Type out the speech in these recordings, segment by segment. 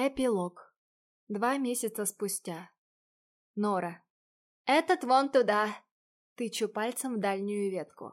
Эпилог. Два месяца спустя. Нора. «Этот вон туда!» Тычу пальцем в дальнюю ветку.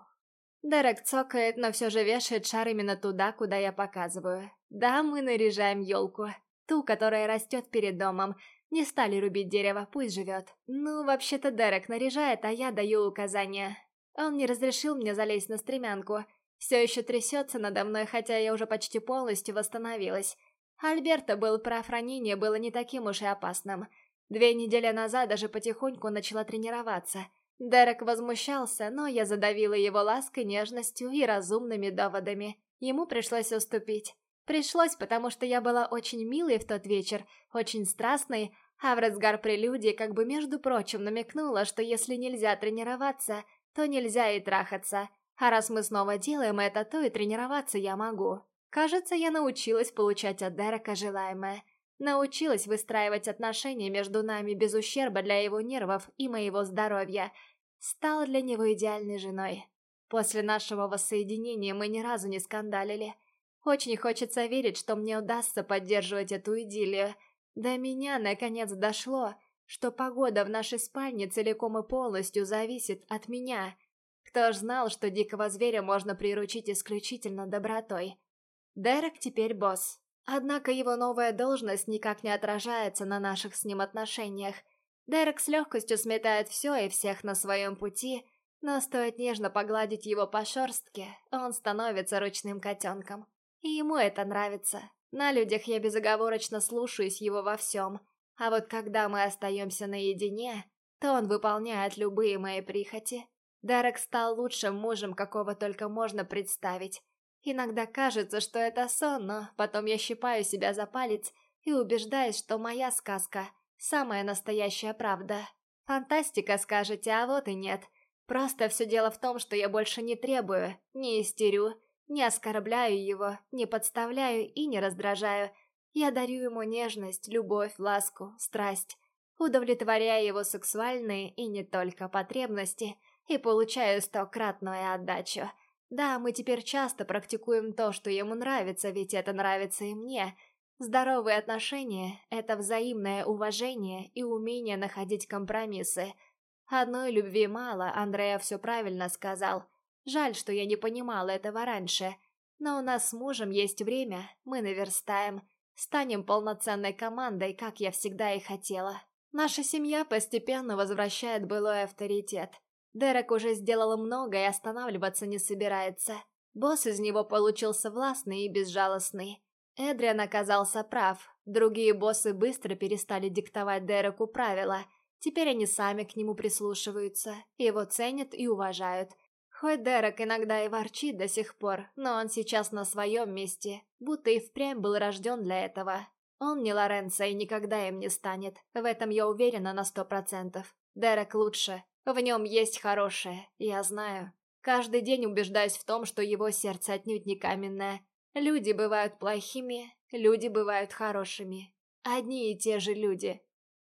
Дерек цокает, но все же вешает шар именно туда, куда я показываю. Да, мы наряжаем елку. Ту, которая растет перед домом. Не стали рубить дерево, пусть живет. Ну, вообще-то Дерек наряжает, а я даю указания. Он не разрешил мне залезть на стремянку. Все еще трясется надо мной, хотя я уже почти полностью восстановилась. Альберто был прав, ранение было не таким уж и опасным. Две недели назад даже потихоньку начала тренироваться. Дерек возмущался, но я задавила его лаской, нежностью и разумными доводами. Ему пришлось уступить. Пришлось, потому что я была очень милой в тот вечер, очень страстной, а в разгар прелюдии как бы между прочим намекнула, что если нельзя тренироваться, то нельзя и трахаться. А раз мы снова делаем это, то и тренироваться я могу. Кажется, я научилась получать от Дерека желаемое. Научилась выстраивать отношения между нами без ущерба для его нервов и моего здоровья. Стала для него идеальной женой. После нашего воссоединения мы ни разу не скандалили. Очень хочется верить, что мне удастся поддерживать эту идиллию. До меня наконец дошло, что погода в нашей спальне целиком и полностью зависит от меня. Кто ж знал, что дикого зверя можно приручить исключительно добротой. Дерек теперь босс. Однако его новая должность никак не отражается на наших с ним отношениях. Дерек с легкостью сметает все и всех на своем пути, но стоит нежно погладить его по шерстке, он становится ручным котенком. И ему это нравится. На людях я безоговорочно слушаюсь его во всем, а вот когда мы остаемся наедине, то он выполняет любые мои прихоти. Дерек стал лучшим мужем, какого только можно представить. Иногда кажется, что это сон, но потом я щипаю себя за палец и убеждаюсь, что моя сказка – самая настоящая правда. Фантастика, скажете, а вот и нет. Просто все дело в том, что я больше не требую, не истерю, не оскорбляю его, не подставляю и не раздражаю. Я дарю ему нежность, любовь, ласку, страсть, удовлетворяя его сексуальные и не только потребности, и получаю стократную отдачу – да, мы теперь часто практикуем то, что ему нравится, ведь это нравится и мне. Здоровые отношения – это взаимное уважение и умение находить компромиссы. Одной любви мало, Андрея все правильно сказал. Жаль, что я не понимала этого раньше. Но у нас с мужем есть время, мы наверстаем. Станем полноценной командой, как я всегда и хотела. Наша семья постепенно возвращает былой авторитет – Дерек уже сделал много и останавливаться не собирается. Босс из него получился властный и безжалостный. Эдриан оказался прав. Другие боссы быстро перестали диктовать Дереку правила. Теперь они сами к нему прислушиваются, его ценят и уважают. Хоть Дерек иногда и ворчит до сих пор, но он сейчас на своем месте, будто и впрямь был рожден для этого. Он не Лоренцо и никогда им не станет, в этом я уверена на сто процентов. Дерек лучше, в нем есть хорошее, я знаю. Каждый день убеждаюсь в том, что его сердце отнюдь не каменное. Люди бывают плохими, люди бывают хорошими. Одни и те же люди.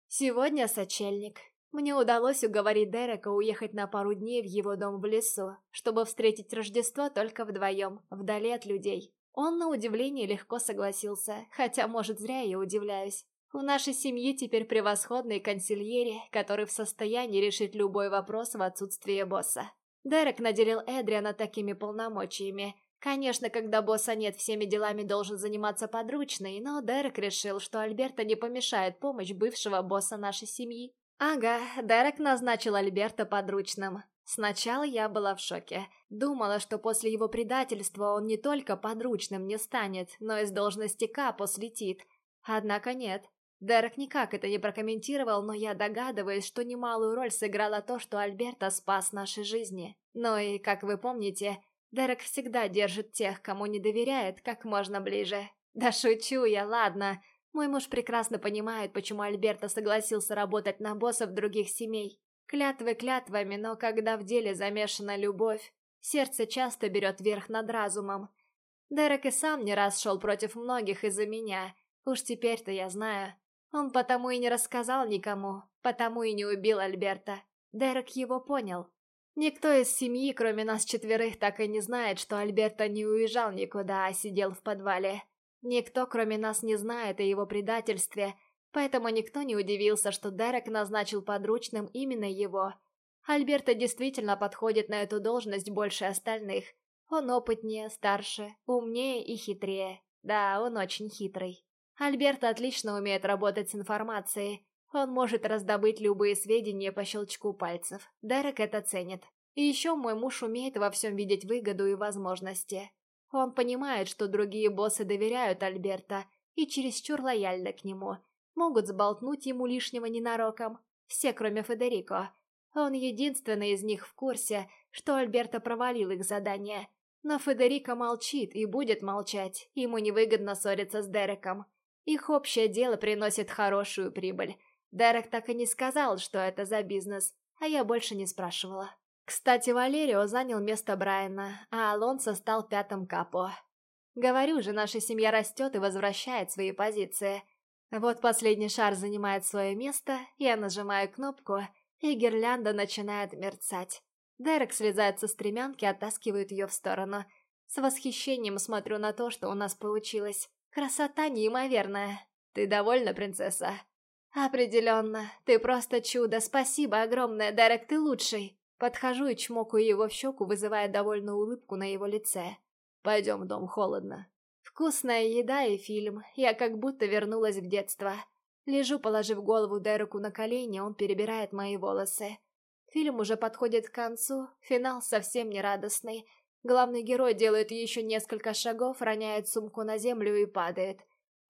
Сегодня сочельник. Мне удалось уговорить Дерека уехать на пару дней в его дом в лесу, чтобы встретить Рождество только вдвоем, вдали от людей. Он, на удивление, легко согласился, хотя, может, зря я удивляюсь. У нашей семьи теперь превосходный консильери, который в состоянии решить любой вопрос в отсутствие босса. Дерек наделил Эдриана такими полномочиями. Конечно, когда босса нет, всеми делами должен заниматься подручный, но Дерек решил, что Альберта не помешает помощь бывшего босса нашей семьи. Ага, Дерек назначил Альберта подручным. Сначала я была в шоке. Думала, что после его предательства он не только подручным не станет, но и с должности капо слетит. Однако нет. Дерек никак это не прокомментировал, но я догадываюсь, что немалую роль сыграло то, что Альберта спас наши жизни. Но и, как вы помните, Дерек всегда держит тех, кому не доверяет, как можно ближе. Да шучу я, ладно. Мой муж прекрасно понимает, почему Альберта согласился работать на боссов других семей. Клятвы клятвами, но когда в деле замешана любовь, сердце часто берет верх над разумом. Дерек и сам не раз шел против многих из-за меня. Уж теперь-то я знаю, он потому и не рассказал никому, потому и не убил Альберта. Дерек его понял. Никто из семьи, кроме нас четверых, так и не знает, что Альберта не уезжал никуда, а сидел в подвале. Никто, кроме нас, не знает о его предательстве, поэтому никто не удивился, что Дерек назначил подручным именно его. Альберто действительно подходит на эту должность больше остальных. Он опытнее, старше, умнее и хитрее. Да, он очень хитрый. Альберто отлично умеет работать с информацией. Он может раздобыть любые сведения по щелчку пальцев. Дерек это ценит. И еще мой муж умеет во всем видеть выгоду и возможности. Он понимает, что другие боссы доверяют Альберта и чересчур лояльны к нему. Могут сболтнуть ему лишнего ненароком. Все, кроме Федерико. Он единственный из них в курсе, что Альберто провалил их задание. Но Федерико молчит и будет молчать. Ему невыгодно ссориться с Дереком. Их общее дело приносит хорошую прибыль. Дерек так и не сказал, что это за бизнес, а я больше не спрашивала. Кстати, Валерио занял место Брайана, а Алонсо стал пятым капо. Говорю же, наша семья растет и возвращает свои позиции. Вот последний шар занимает свое место, я нажимаю кнопку, и гирлянда начинает мерцать. Дерек слезает со стремянки, оттаскивает ее в сторону. С восхищением смотрю на то, что у нас получилось. Красота неимоверная. Ты довольна, принцесса? Определенно. Ты просто чудо. Спасибо огромное, Дерек, ты лучший. Подхожу и чмокаю его в щеку, вызывая довольную улыбку на его лице. Пойдем в дом, холодно. Вкусная еда и фильм. Я как будто вернулась в детство. Лежу, положив голову Дереку на колени, он перебирает мои волосы. Фильм уже подходит к концу, финал совсем не радостный. Главный герой делает еще несколько шагов, роняет сумку на землю и падает.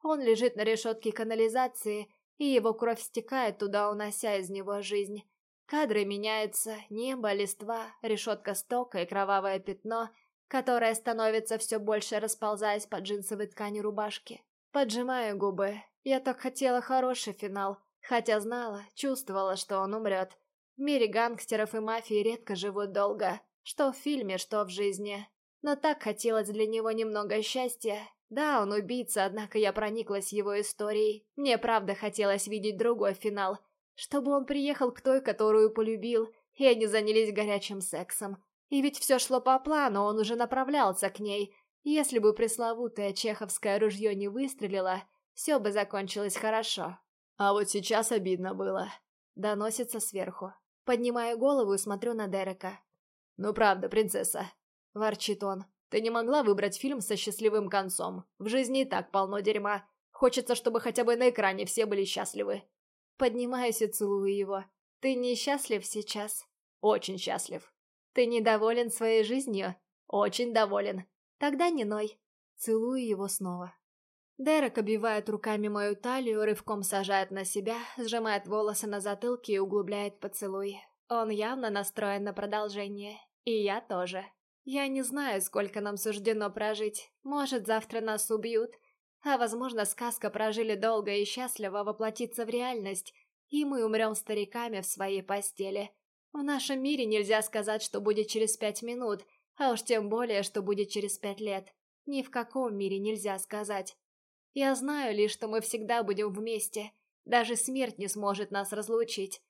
Он лежит на решетке канализации, и его кровь стекает туда, унося из него жизнь. Кадры меняются, небо, листва, решетка стока и кровавое пятно, которое становится все больше расползаясь по джинсовой ткани рубашки. Поджимаю губы. Я так хотела хороший финал, хотя знала, чувствовала, что он умрет. В мире гангстеров и мафии редко живут долго, что в фильме, что в жизни. Но так хотелось для него немного счастья. Да, он убийца, однако я прониклась его историей. Мне правда хотелось видеть другой финал, чтобы он приехал к той, которую полюбил, и они занялись горячим сексом. И ведь все шло по плану, он уже направлялся к ней. Если бы пресловутое чеховское ружье не выстрелило, все бы закончилось хорошо. А вот сейчас обидно было. Доносится сверху. Поднимаю голову и смотрю на Дерека. «Ну правда, принцесса», — ворчит он. «Ты не могла выбрать фильм со счастливым концом. В жизни и так полно дерьма. Хочется, чтобы хотя бы на экране все были счастливы. Поднимаюсь и целую его. Ты несчастлив сейчас? Очень счастлив. Ты недоволен своей жизнью? Очень доволен. Тогда не ной. Целую его снова. Дерек обивает руками мою талию, рывком сажает на себя, сжимает волосы на затылке и углубляет поцелуй. Он явно настроен на продолжение. И я тоже. Я не знаю, сколько нам суждено прожить. Может, завтра нас убьют, а возможно, сказка прожили долго и счастливо воплотится в реальность, и мы умрем стариками в своей постели. В нашем мире нельзя сказать, что будет через пять минут, а уж тем более, что будет через пять лет. Ни в каком мире нельзя сказать. Я знаю лишь, что мы всегда будем вместе. Даже смерть не сможет нас разлучить.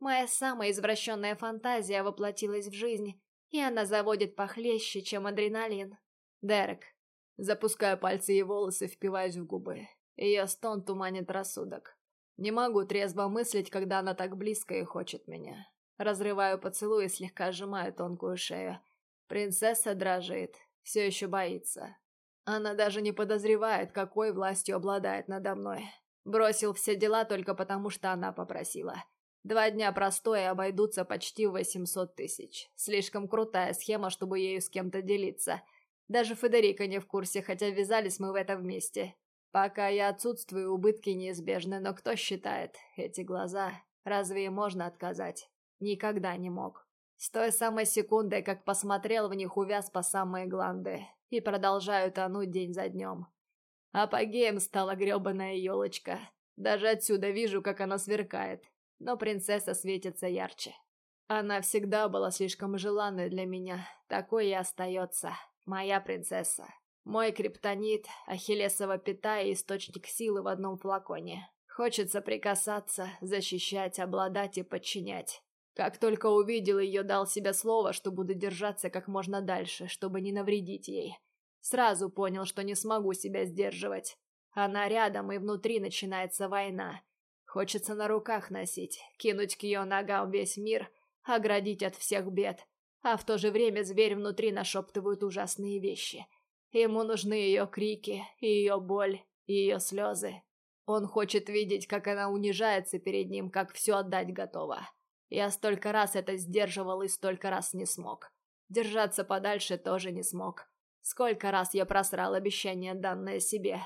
Моя самая извращенная фантазия воплотилась в жизнь, и она заводит похлеще, чем адреналин. Дерек, Запускаю пальцы и волосы, впиваюсь в губы. Ее стон туманит рассудок. Не могу трезво мыслить, когда она так близко и хочет меня. Разрываю поцелуй и слегка сжимаю тонкую шею. Принцесса дрожит, все еще боится. Она даже не подозревает, какой властью обладает надо мной. Бросил все дела только потому, что она попросила. Два дня простоя обойдутся почти в 800 тысяч. Слишком крутая схема, чтобы ею с кем-то делиться – даже Федерико не в курсе, хотя ввязались мы в это вместе. Пока я отсутствую, убытки неизбежны, но кто считает? Эти глаза. Разве можно отказать? Никогда не мог. С той самой секунды, как посмотрел в них, увяз по самые гланды. И продолжаю тонуть день за днем. Апогеем стала гребаная елочка. Даже отсюда вижу, как она сверкает. Но принцесса светится ярче. Она всегда была слишком желанной для меня. Такой и остается. Моя принцесса. Мой криптонит, ахиллесова пята и источник силы в одном флаконе. Хочется прикасаться, защищать, обладать и подчинять. Как только увидел ее, дал себе слово, что буду держаться как можно дальше, чтобы не навредить ей. Сразу понял, что не смогу себя сдерживать. Она рядом, и внутри начинается война. Хочется на руках носить, кинуть к ее ногам весь мир, оградить от всех бед. А в то же время зверь внутри нашептывает ужасные вещи. Ему нужны ее крики, ее боль, ее слезы. Он хочет видеть, как она унижается перед ним, как все отдать готова. Я столько раз это сдерживал и столько раз не смог. Держаться подальше тоже не смог. Сколько раз я просрал обещание, данное себе.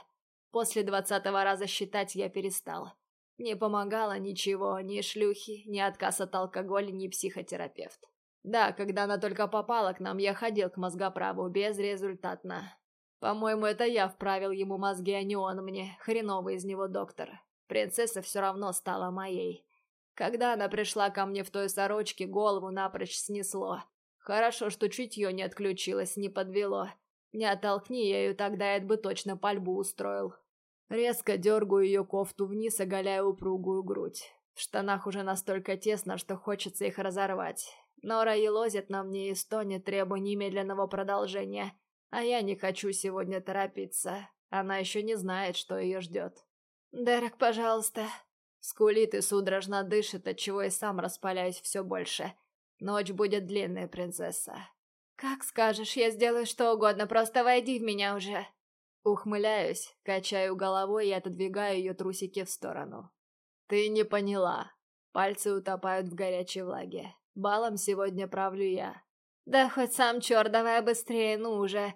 После двадцатого раза считать я перестал. Не помогало ничего, ни шлюхи, ни отказ от алкоголя, ни психотерапевт. Да, когда она только попала к нам, я ходил к мозгоправу, безрезультатно. По-моему, это я вправил ему мозги, а не он мне, хреновый из него доктор. Принцесса все равно стала моей. Когда она пришла ко мне в той сорочке, голову напрочь снесло. Хорошо, что чутье не отключилось, не подвело. Не оттолкни я ее, тогда я бы точно пальбу устроил. Резко дергаю ее кофту вниз, оголяя упругую грудь. В штанах уже настолько тесно, что хочется их разорвать. Нора елозит на мне и стонет, требуя немедленного продолжения. А я не хочу сегодня торопиться. Она еще не знает, что ее ждет. «Дерек, пожалуйста». Скулит и судорожно дышит, отчего и сам распаляюсь все больше. Ночь будет длинная, принцесса. «Как скажешь, я сделаю что угодно, просто войди в меня уже!» Ухмыляюсь, качаю головой и отодвигаю ее трусики в сторону. «Ты не поняла!» Пальцы утопают в горячей влаге. Балом сегодня правлю я. «Да хоть сам черт, давай быстрее, ну уже!»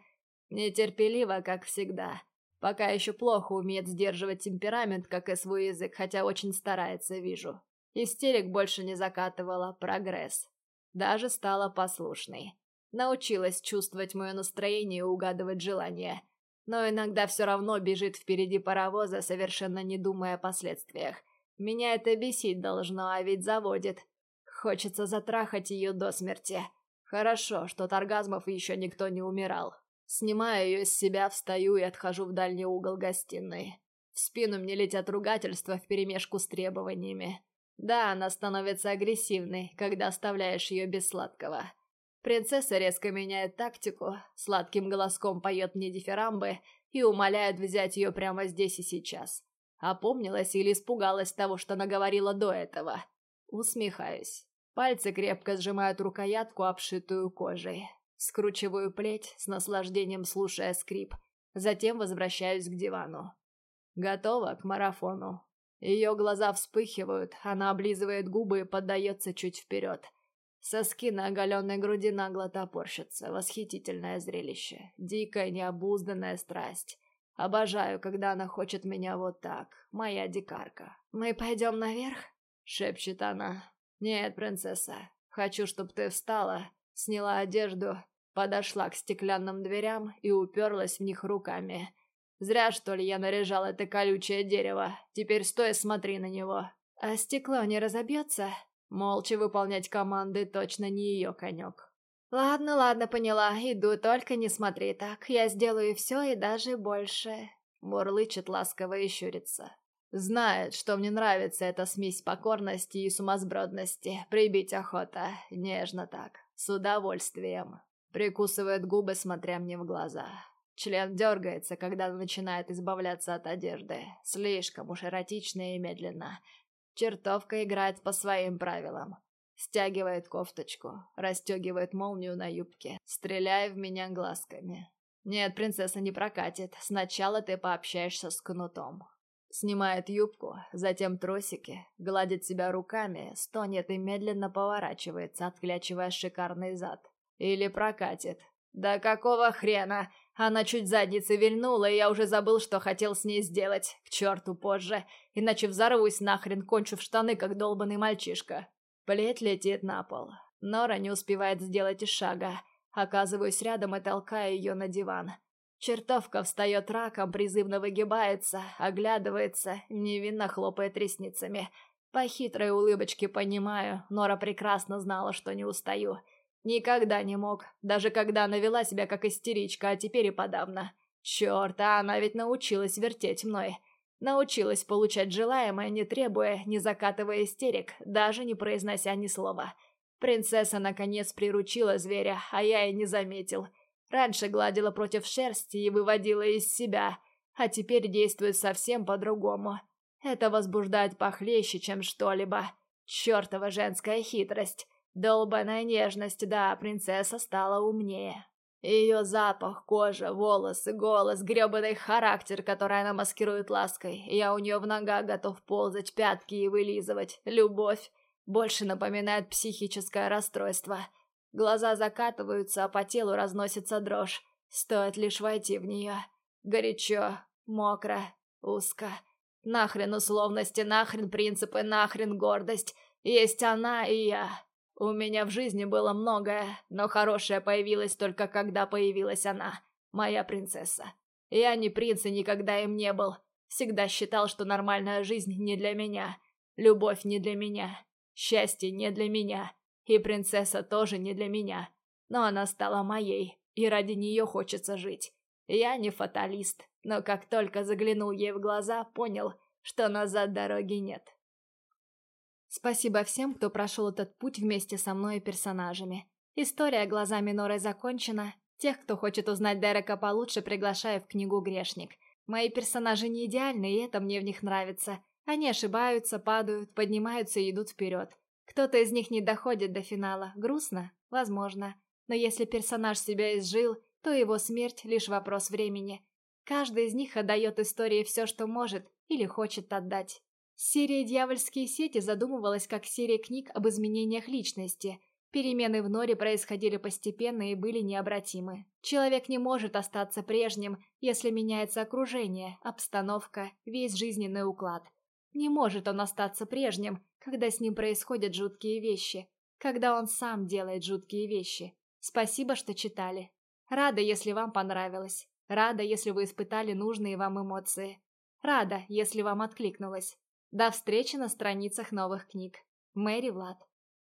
Нетерпеливо, как всегда. Пока еще плохо умеет сдерживать темперамент, как и свой язык, хотя очень старается, вижу. Истерик больше не закатывала, прогресс. Даже стала послушной. Научилась чувствовать мое настроение и угадывать желания. Но иногда все равно бежит впереди паровоза, совершенно не думая о последствиях. Меня это бесить должно, а ведь заводит. Хочется затрахать ее до смерти. Хорошо, что от оргазмов еще никто не умирал. Снимаю ее с себя, встаю и отхожу в дальний угол гостиной. В спину мне летят ругательства вперемешку с требованиями. Да, она становится агрессивной, когда оставляешь ее без сладкого. Принцесса резко меняет тактику, сладким голоском поет мне дифирамбы и умоляет взять ее прямо здесь и сейчас. Опомнилась или испугалась того, что наговорила до этого. Усмехаюсь. Пальцы крепко сжимают рукоятку, обшитую кожей. Скручиваю плеть, с наслаждением слушая скрип. Затем возвращаюсь к дивану. Готова к марафону. Ее глаза вспыхивают, она облизывает губы и поддается чуть вперед. Соски на оголенной груди нагло топорщатся. Восхитительное зрелище. Дикая, необузданная страсть. Обожаю, когда она хочет меня вот так. Моя дикарка. «Мы пойдем наверх?» — шепчет она. «Нет, принцесса. Хочу, чтобы ты встала, сняла одежду, подошла к стеклянным дверям и уперлась в них руками. Зря, что ли, я наряжал это колючее дерево. Теперь стой и смотри на него. А стекло не разобьется?» Молча выполнять команды точно не ее конек. «Ладно, ладно, поняла. Иду, только не смотри так. Я сделаю все и даже больше». Мурлычет ласково и щурится. Знает, что мне нравится эта смесь покорности и сумасбродности. Прибить охота. Нежно так. С удовольствием. Прикусывает губы, смотря мне в глаза. Член дергается, когда начинает избавляться от одежды. Слишком уж эротично и медленно. Чертовка играет по своим правилам. Стягивает кофточку, расстегивает молнию на юбке, стреляя в меня глазками. Нет, принцесса не прокатит. Сначала ты пообщаешься с кнутом. Снимает юбку, затем тросики, гладит себя руками, стонет и медленно поворачивается, отклячивая шикарный зад. Или прокатит. Да какого хрена? Она чуть задницей вильнула, и я уже забыл, что хотел с ней сделать. К черту позже. Иначе взорвусь нахрен, кончу в штаны, как долбанный мальчишка. Плеть летит на пол. Нора не успевает сделать и шага. Оказываюсь рядом и толкаю ее на диван. Чертовка встает раком, призывно выгибается, оглядывается, невинно хлопает ресницами. По хитрой улыбочке понимаю, Нора прекрасно знала, что не устаю. Никогда не мог, даже когда она вела себя как истеричка, а теперь и подавно. Черт, а она ведь научилась вертеть мной. Научилась получать желаемое, не требуя, не закатывая истерик, даже не произнося ни слова. Принцесса наконец приручила зверя, а я и не заметил. Раньше гладила против шерсти и выводила из себя, а теперь действует совсем по-другому. Это возбуждает похлеще, чем что-либо. Чёртова женская хитрость. Долбаная нежность, да, принцесса стала умнее. Ее запах, кожа, волосы, голос, грёбаный характер, который она маскирует лаской. Я у нее в ногах готов ползать, пятки и вылизывать. Любовь больше напоминает психическое расстройство. Глаза закатываются, а по телу разносится дрожь. Стоит лишь войти в нее. Горячо, мокро, узко. Нахрен условности, нахрен принципы, нахрен гордость. Есть она и я. У меня в жизни было многое, но хорошее появилось только когда появилась она, моя принцесса. Я не принц и никогда им не был. Всегда считал, что нормальная жизнь не для меня. Любовь не для меня. Счастье не для меня. И принцесса тоже не для меня. Но она стала моей, и ради нее хочется жить. Я не фаталист, но как только заглянул ей в глаза, понял, что назад дороги нет. Спасибо всем, кто прошел этот путь вместе со мной и персонажами. История глазами Норы закончена. Тех, кто хочет узнать Дерека получше, приглашаю в книгу «Грешник». Мои персонажи не идеальны, и это мне в них нравится. Они ошибаются, падают, поднимаются и идут вперед. Кто-то из них не доходит до финала. Грустно? Возможно. Но если персонаж себя изжил, то его смерть – лишь вопрос времени. Каждый из них отдает истории все, что может или хочет отдать. Серия «Дьявольские сети» задумывалась как серия книг об изменениях личности. Перемены в Норе происходили постепенно и были необратимы. Человек не может остаться прежним, если меняется окружение, обстановка, весь жизненный уклад. Не может он остаться прежним, когда с ним происходят жуткие вещи, когда он сам делает жуткие вещи. Спасибо, что читали. Рада, если вам понравилось. Рада, если вы испытали нужные вам эмоции. Рада, если вам откликнулось. До встречи на страницах новых книг. Мэри Влад.